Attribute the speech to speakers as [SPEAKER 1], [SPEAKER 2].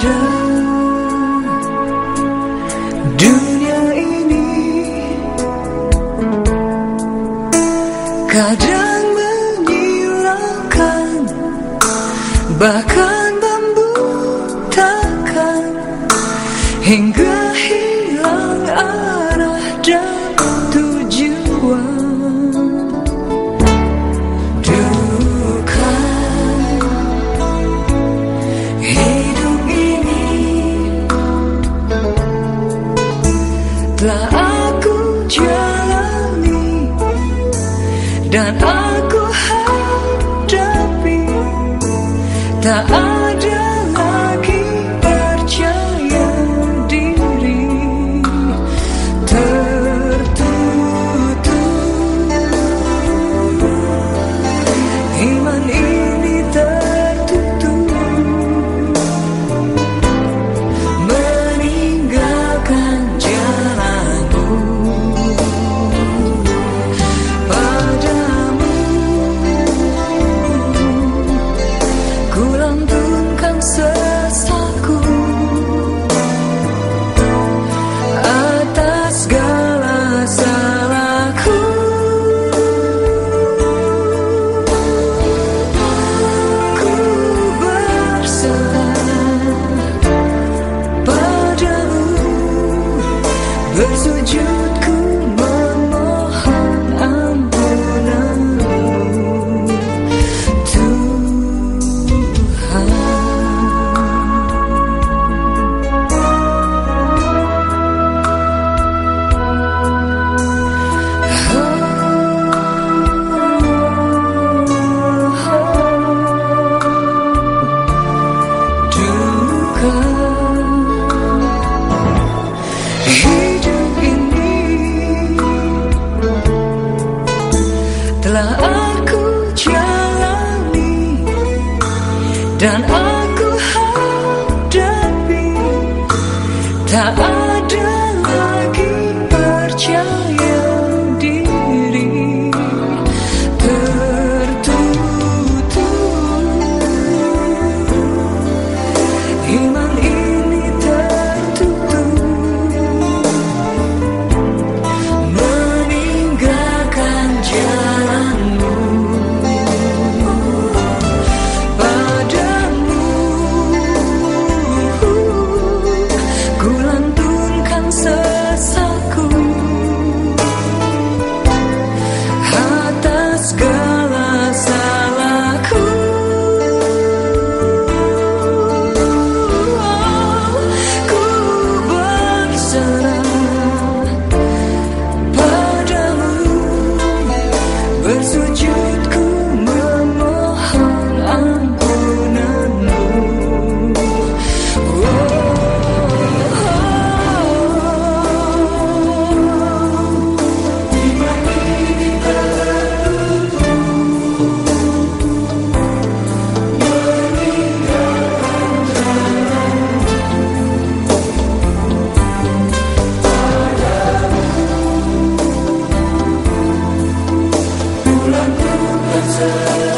[SPEAKER 1] ada dunia ini kadang menyilakan, bahkan membutakan hingga dan aku hadapi tak verso giù telah aku jalani dan aku hadapi tak ada lagi percaya. return.